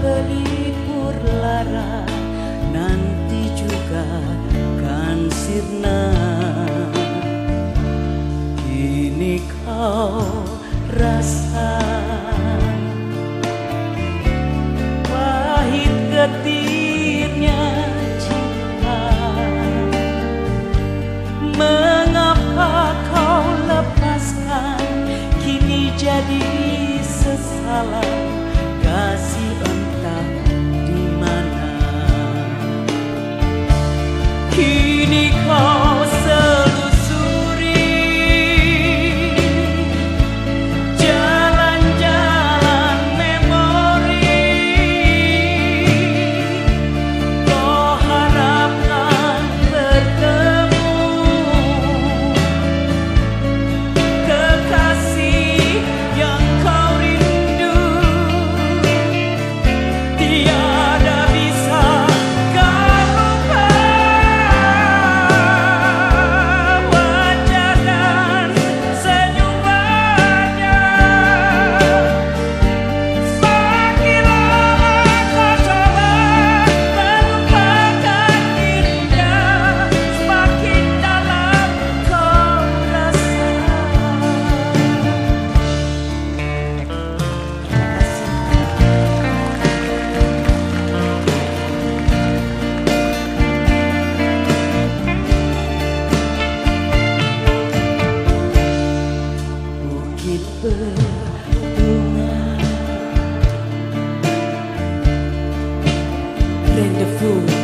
Pelipur lara Nanti juga kan sirna Rendezvous